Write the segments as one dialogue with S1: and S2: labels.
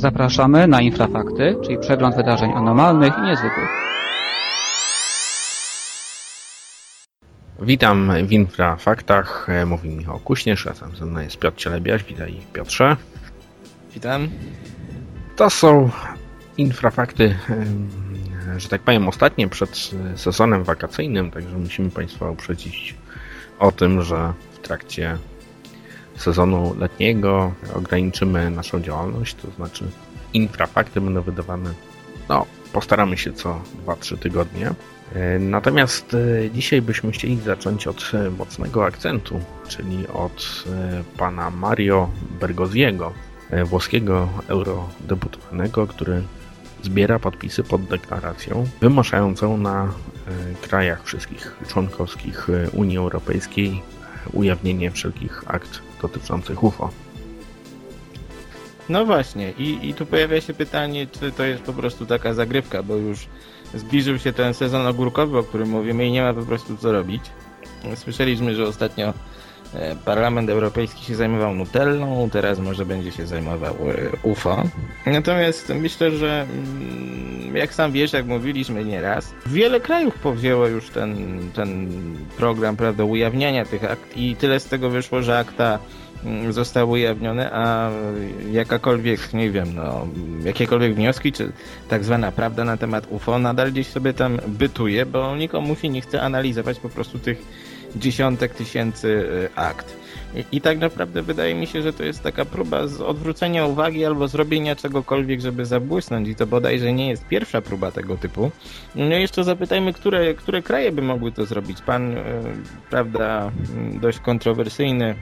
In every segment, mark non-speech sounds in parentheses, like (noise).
S1: Zapraszamy na Infrafakty, czyli przegląd wydarzeń anormalnych i niezwykłych.
S2: Witam w Infrafaktach. Mówi Michał Kuśnierz, a tam ze mną jest Piotr Cielebiaś. Witaj Piotrze.
S3: Witam.
S2: To są Infrafakty, że tak powiem, ostatnie przed sezonem wakacyjnym, także musimy Państwa uprzedzić o tym, że w trakcie sezonu letniego ograniczymy naszą działalność, to znaczy infrafakty będą wydawane, no postaramy się co 2-3 tygodnie. Natomiast dzisiaj byśmy chcieli zacząć od mocnego akcentu, czyli od pana Mario Bergoziego, włoskiego eurodeputowanego, który zbiera podpisy pod deklaracją wymuszającą na krajach wszystkich członkowskich Unii Europejskiej ujawnienie wszelkich akt dotyczących UFO.
S3: No właśnie, i, i tu pojawia się pytanie, czy to jest po prostu taka zagrywka, bo już zbliżył się ten sezon ogórkowy, o którym mówimy i nie ma po prostu co robić. Słyszeliśmy, że ostatnio Parlament Europejski się zajmował Nutellą, teraz może będzie się zajmował UFO. Natomiast myślę, że jak sam wiesz, jak mówiliśmy nieraz, wiele krajów powzięło już ten, ten program prawda, ujawniania tych akt i tyle z tego wyszło, że akta zostały ujawnione, a jakakolwiek, nie wiem, no, jakiekolwiek wnioski, czy tak zwana prawda na temat UFO nadal gdzieś sobie tam bytuje, bo nikomu się nie chce analizować po prostu tych dziesiątek tysięcy akt. I, I, tak naprawdę wydaje mi się, że to jest taka próba z odwrócenia uwagi albo zrobienia czegokolwiek, żeby zabłysnąć i to bodajże nie jest pierwsza próba tego typu. No i jeszcze zapytajmy, które, które kraje by mogły to zrobić. Pan, prawda, dość kontrowersyjny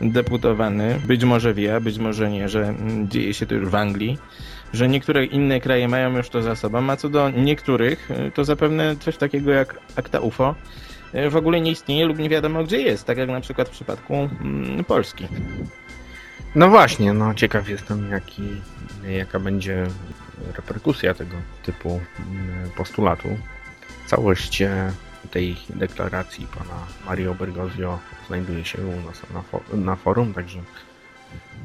S3: deputowany, być może wie, a być może nie, że dzieje się to już w Anglii, że niektóre inne kraje mają już to za sobą, a co do niektórych, to zapewne coś takiego jak akta UFO w ogóle nie istnieje lub nie wiadomo gdzie jest, tak jak na przykład w przypadku mm, Polski.
S2: No właśnie, no ciekaw jestem jaki, jaka będzie reperkusja tego typu postulatu. Całość tej deklaracji pana Mario Bergozio znajduje się u nas na, na forum, także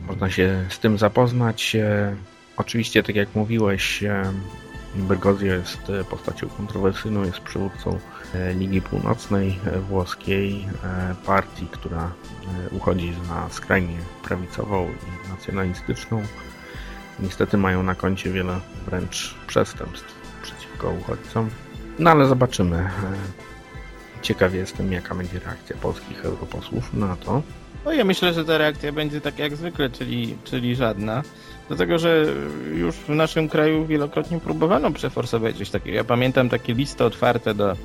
S2: można się z tym zapoznać. Oczywiście, tak jak mówiłeś, Bergozio jest postacią kontrowersyjną, jest przywódcą Ligi Północnej włoskiej, partii, która uchodzi za skrajnie prawicową i nacjonalistyczną. Niestety mają na koncie wiele wręcz przestępstw przeciwko uchodźcom. No ale zobaczymy. Ciekaw jestem, jaka będzie reakcja polskich europosłów na to.
S3: No ja myślę, że ta reakcja będzie tak jak zwykle, czyli, czyli żadna. Dlatego, że już w naszym kraju wielokrotnie próbowano przeforsować coś takiego. Ja pamiętam takie listy otwarte do,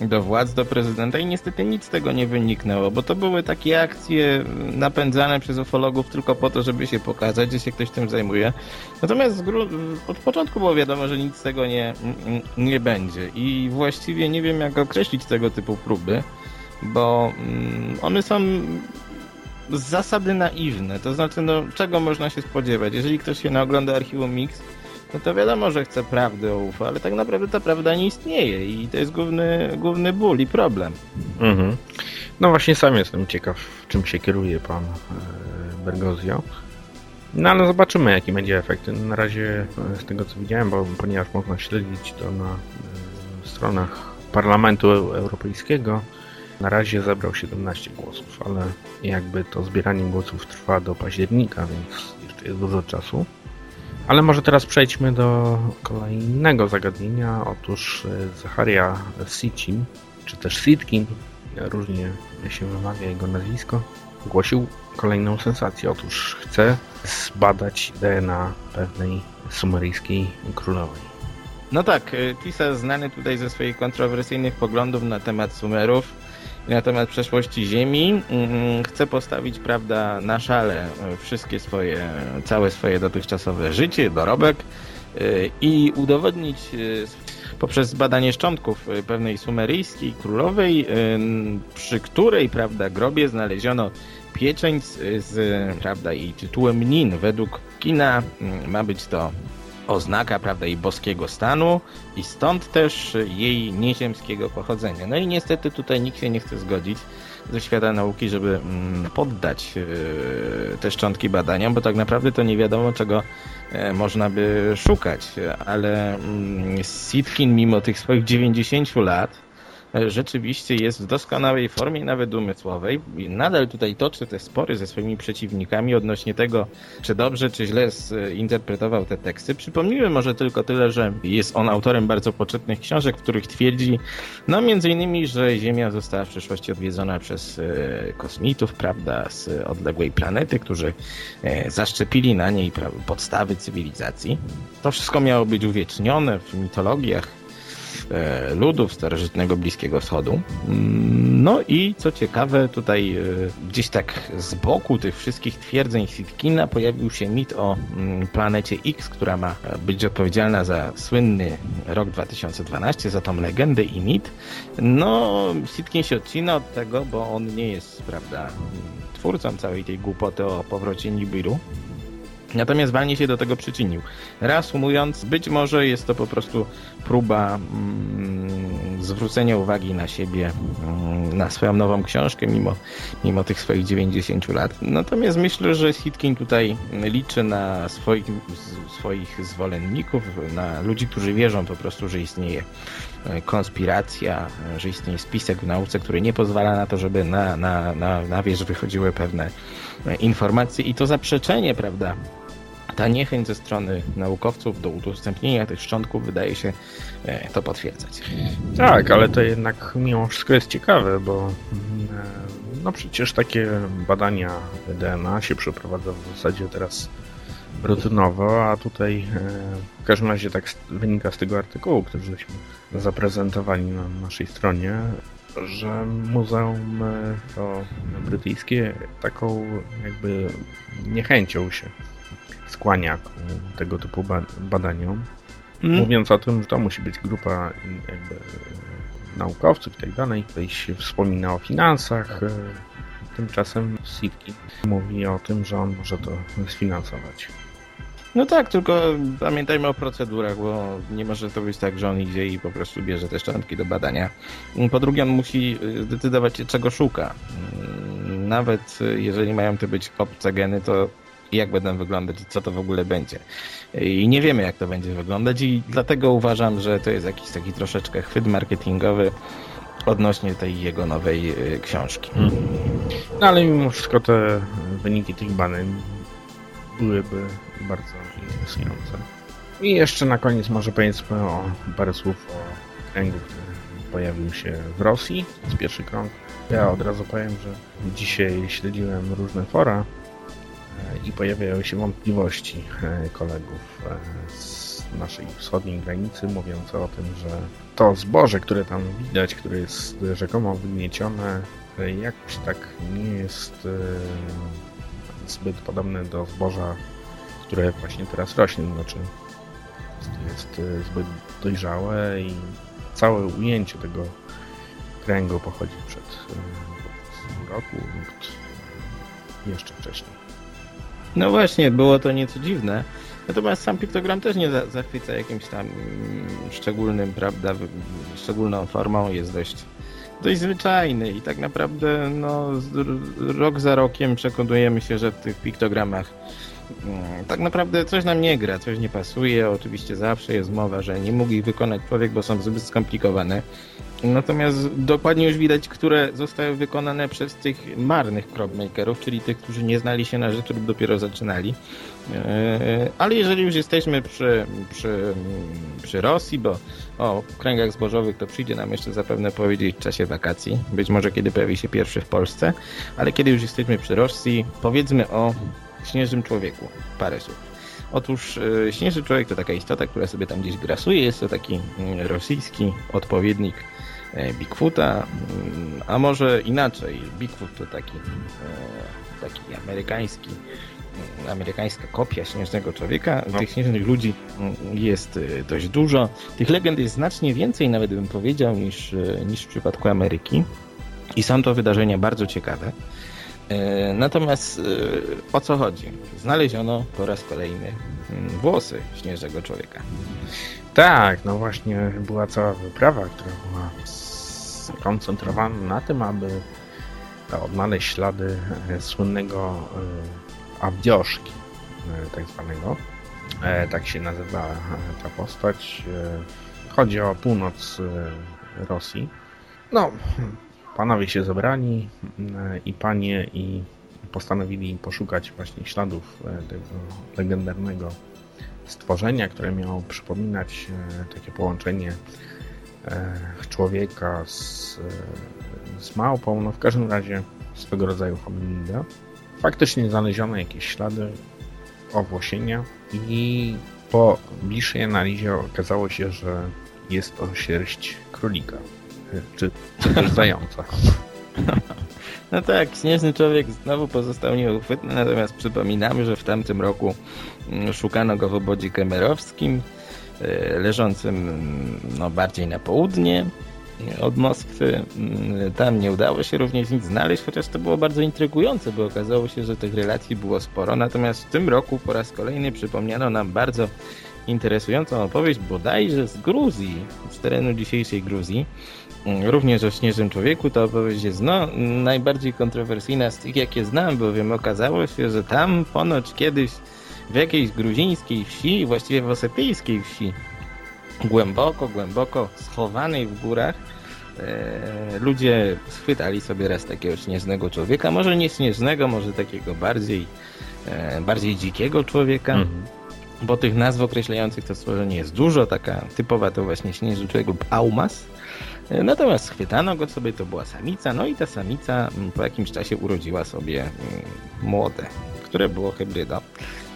S3: do władz, do prezydenta i niestety nic z tego nie wyniknęło, bo to były takie akcje napędzane przez ufologów tylko po to, żeby się pokazać, że się ktoś tym zajmuje. Natomiast od początku było wiadomo, że nic z tego nie, nie będzie i właściwie nie wiem, jak określić tego typu próby, bo one są z zasady naiwne. To znaczy, no, czego można się spodziewać? Jeżeli ktoś się naogląda archiwum Mix, no to wiadomo, że chce prawdy o UFO, ale tak naprawdę ta prawda nie istnieje i to jest główny, główny ból i problem.
S2: Mhm. No właśnie sam jestem ciekaw, czym się kieruje pan Bergozio. No ale zobaczymy, jaki będzie efekt. Na razie z tego, co widziałem, bo ponieważ można śledzić to na stronach Parlamentu Europejskiego, na razie zebrał 17 głosów, ale jakby to zbieranie głosów trwa do października, więc jeszcze jest dużo czasu. Ale może teraz przejdźmy do kolejnego zagadnienia. Otóż Zacharia Sitchin, czy też Sitkin, różnie się wymawia jego nazwisko, ogłosił kolejną sensację. Otóż chce zbadać DNA pewnej sumeryjskiej królowej.
S3: No tak, pisarz znany tutaj ze swoich kontrowersyjnych poglądów na temat Sumerów na temat przeszłości Ziemi. Chce postawić, prawda, na szale wszystkie swoje, całe swoje dotychczasowe życie, dorobek i udowodnić poprzez badanie szczątków pewnej sumeryjskiej królowej, przy której, prawda, grobie znaleziono pieczęć z, prawda, jej tytułem Nin. Według kina ma być to oznaka, prawda, jej boskiego stanu i stąd też jej nieziemskiego pochodzenia. No i niestety tutaj nikt się nie chce zgodzić. ze świata nauki, żeby mm, poddać e, te szczątki badaniom, bo tak naprawdę to nie wiadomo czego e, można by szukać, ale mm, Sitkin mimo tych swoich 90 lat rzeczywiście jest w doskonałej formie, nawet umysłowej. Nadal tutaj toczy te spory ze swoimi przeciwnikami odnośnie tego, czy dobrze, czy źle zinterpretował te teksty. Przypomnijmy może tylko tyle, że jest on autorem bardzo poczytnych książek, w których twierdzi, no między innymi, że Ziemia została w przyszłości odwiedzona przez e, kosmitów, prawda, z odległej planety, którzy e, zaszczepili na niej podstawy cywilizacji. To wszystko miało być uwiecznione w mitologiach E, ludów starożytnego Bliskiego Wschodu. Mm, no i co ciekawe, tutaj e, gdzieś tak z boku tych wszystkich twierdzeń Sitkina pojawił się mit o mm, planecie X, która ma być odpowiedzialna za słynny rok 2012, za tą legendę i mit. No, Sitkin się odcina od tego, bo on nie jest, prawda, twórcą całej tej głupoty o powrocie Nibiru. Natomiast walnie się do tego przyczynił. Reasumując, być może jest to po prostu próba mm, zwrócenia uwagi na siebie, mm, na swoją nową książkę, mimo, mimo tych swoich 90 lat. Natomiast myślę, że Sitkin tutaj liczy na swoich, swoich zwolenników, na ludzi, którzy wierzą po prostu, że istnieje e, konspiracja, że istnieje spisek w nauce, który nie pozwala na to, żeby na, na, na, na wierzch wychodziły pewne e, informacje i to zaprzeczenie, prawda, ta niechęć ze strony naukowców do udostępnienia tych szczątków wydaje się e, to potwierdzać.
S2: Tak, ale to jednak mimo wszystko jest ciekawe, bo e, no przecież takie badania DNA się przeprowadza w zasadzie teraz rutynowo, a tutaj e, w każdym razie tak wynika z tego artykułu, który żeśmy zaprezentowali na naszej stronie, że muzeum to brytyjskie taką jakby niechęcią się skłania ku tego typu badaniom. Hmm. Mówiąc o tym, że to musi być grupa jakby naukowców i tak dalej. Tutaj się wspomina o finansach. E, tymczasem Sitki mówi o tym, że on może to sfinansować.
S3: No tak, tylko pamiętajmy o procedurach, bo nie może to być tak, że on idzie i po prostu bierze te szczątki do badania. Po drugie, on musi e, zdecydować się, czego szuka. Mm, nawet e, jeżeli mają to być obce geny, to jak będą wyglądać i co to w ogóle będzie. I nie wiemy, jak to będzie wyglądać i dlatego uważam, że to jest jakiś taki troszeczkę chwyt marketingowy odnośnie tej jego nowej y, książki. Hmm.
S2: No ale mimo wszystko te wyniki tych badań byłyby bardzo interesujące. I jeszcze na koniec może powiedzmy o parę słów o kręgu, który pojawił się w Rosji. Jest pierwszy krąg. Ja od razu powiem, że dzisiaj śledziłem różne fora i pojawiają się wątpliwości e, kolegów e, z naszej wschodniej granicy, mówiące o tym, że to zboże, które tam widać, które jest rzekomo wygniecione, e, jakoś tak nie jest zbyt podobne do zboża, które właśnie teraz rośnie. Znaczy, jest zbyt dojrzałe i całe ujęcie tego kręgu pochodzi przed roku lub jeszcze wcześniej.
S3: No właśnie, było to nieco dziwne. Natomiast sam piktogram też nie zachwyca jakimś tam szczególnym, prawda, szczególną formą, jest dość, dość zwyczajny i tak naprawdę no, rok za rokiem przekonujemy się, że w tych piktogramach mm, tak naprawdę coś nam nie gra, coś nie pasuje. Oczywiście zawsze jest mowa, że nie mógł ich wykonać człowiek, bo są zbyt skomplikowane. Natomiast dokładnie już widać, które zostały wykonane przez tych marnych crowdmakerów, czyli tych, którzy nie znali się na rzeczy lub dopiero zaczynali. E, ale jeżeli już jesteśmy przy, przy, przy Rosji, bo o kręgach zbożowych to przyjdzie nam jeszcze zapewne powiedzieć w czasie wakacji, być może kiedy pojawi się pierwszy w Polsce, ale kiedy już jesteśmy przy Rosji, powiedzmy o śnieżnym człowieku. Parę słów. Otóż e, śnieżny człowiek to taka istota, która sobie tam gdzieś grasuje. Jest to taki mm, rosyjski odpowiednik E, Bigfoota, mm, a może inaczej. Bigfoot to taki, e, taki amerykański, mm, amerykańska kopia śnieżnego człowieka. No. Tych śnieżnych ludzi jest e, dość dużo. Tych legend jest znacznie więcej, nawet bym powiedział, niż, niż w przypadku Ameryki. I są to wydarzenia bardzo ciekawe. Natomiast o co chodzi? Znaleziono po raz kolejny włosy śnieżnego człowieka.
S2: Tak, no właśnie była cała wyprawa, która była skoncentrowana na tym, aby odnaleźć ślady e, słynnego e, Awdzioszki, e, tak zwanego. E, Tak się nazywa e, ta postać. E, Chodzi o północ e, Rosji. No, panowie się zebrali e, i panie i postanowili poszukać właśnie śladów e, tego legendarnego stworzenia, które miało przypominać e, takie połączenie e, człowieka z, z małpą, no w każdym razie swego rodzaju hominida. Faktycznie znaleziono jakieś ślady owłosienia i po bliższej analizie okazało się, że jest to sierść królika, czy, czy też zająca. (laughs)
S3: No tak, Śnieżny Człowiek znowu pozostał nieuchwytny, natomiast przypominamy, że w tamtym roku mm, szukano go w obodzie kemerowskim, e, leżącym mm, no, bardziej na południe e, od Moskwy. Mm, Tam nie udało się również nic znaleźć, chociaż to było bardzo intrygujące, bo okazało się, że tych relacji było sporo. Natomiast w tym roku po raz kolejny przypomniano nam bardzo interesującą opowieść bodajże z Gruzji, z terenu dzisiejszej Gruzji. Mm, Również o Śnieżnym Człowieku ta opowieść jest no, najbardziej kontrowersyjna z tych, jakie znam, bowiem okazało się, że tam ponoć kiedyś w jakiejś gruzińskiej wsi, właściwie w osetyjskiej wsi, głęboko, głęboko schowanej w górach, e, ludzie schwytali sobie raz takiego śnieżnego człowieka, może nie śnieżnego, może takiego bardziej, e, bardziej dzikiego człowieka.
S2: Mhm.
S3: Bo tych nazw określających to stworzenie jest dużo, taka typowa to właśnie śnieżny człowiek lub aumas. E, Natomiast schwytano go sobie, to była samica, no i ta samica mm, po jakimś czasie urodziła sobie mm, młode, które było hybrydą,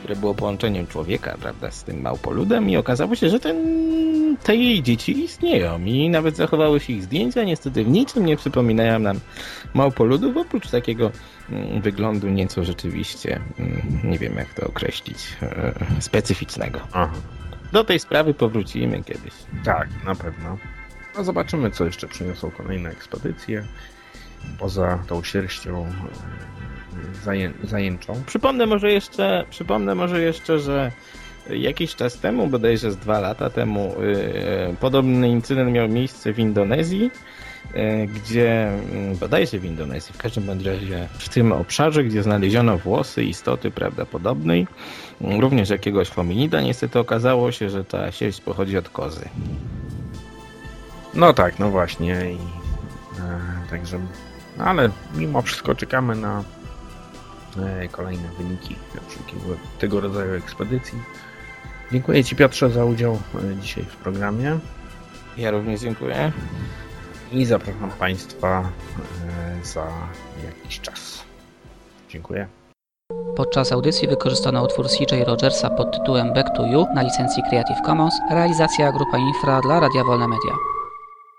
S3: które było połączeniem człowieka, prawda, z tym małpoludem i okazało się, że ten, te jej dzieci istnieją i nawet zachowały się ich zdjęcia, niestety w niczym nie przypominają nam małpoludów, oprócz takiego mm, wyglądu nieco rzeczywiście, mm, nie wiem jak to określić, e, specyficznego.
S2: Aha.
S3: Do tej sprawy powrócimy kiedyś.
S2: Tak, na pewno. No zobaczymy, co jeszcze przyniosą kolejne ekspedycje. Poza tą sierścią e, zaję, zajęczą.
S3: Przypomnę może jeszcze, przypomnę może jeszcze, że jakiś czas temu, bodajże z dwa lata temu, yy, podobny incydent miał miejsce w Indonezji, yy, gdzie, yy, bodajże w Indonezji, w każdym razie w tym obszarze, gdzie znaleziono włosy istoty prawdopodobnej, yy, również jakiegoś hominida, niestety okazało się, że ta sierść pochodzi od kozy.
S2: No tak, no właśnie. I, e, także, no ale mimo wszystko czekamy na kolejne wyniki wszelkiego tego rodzaju ekspedycji. Dziękuję Ci Piotrze za udział e, dzisiaj w programie
S3: Ja również dziękuję.
S2: i zapraszam Państwa e, za jakiś czas. Dziękuję.
S1: Podczas audycji wykorzystano utwór CJ Rogersa pod tytułem Back to You na licencji Creative Commons, realizacja Grupa Infra dla Radia Wolne Media.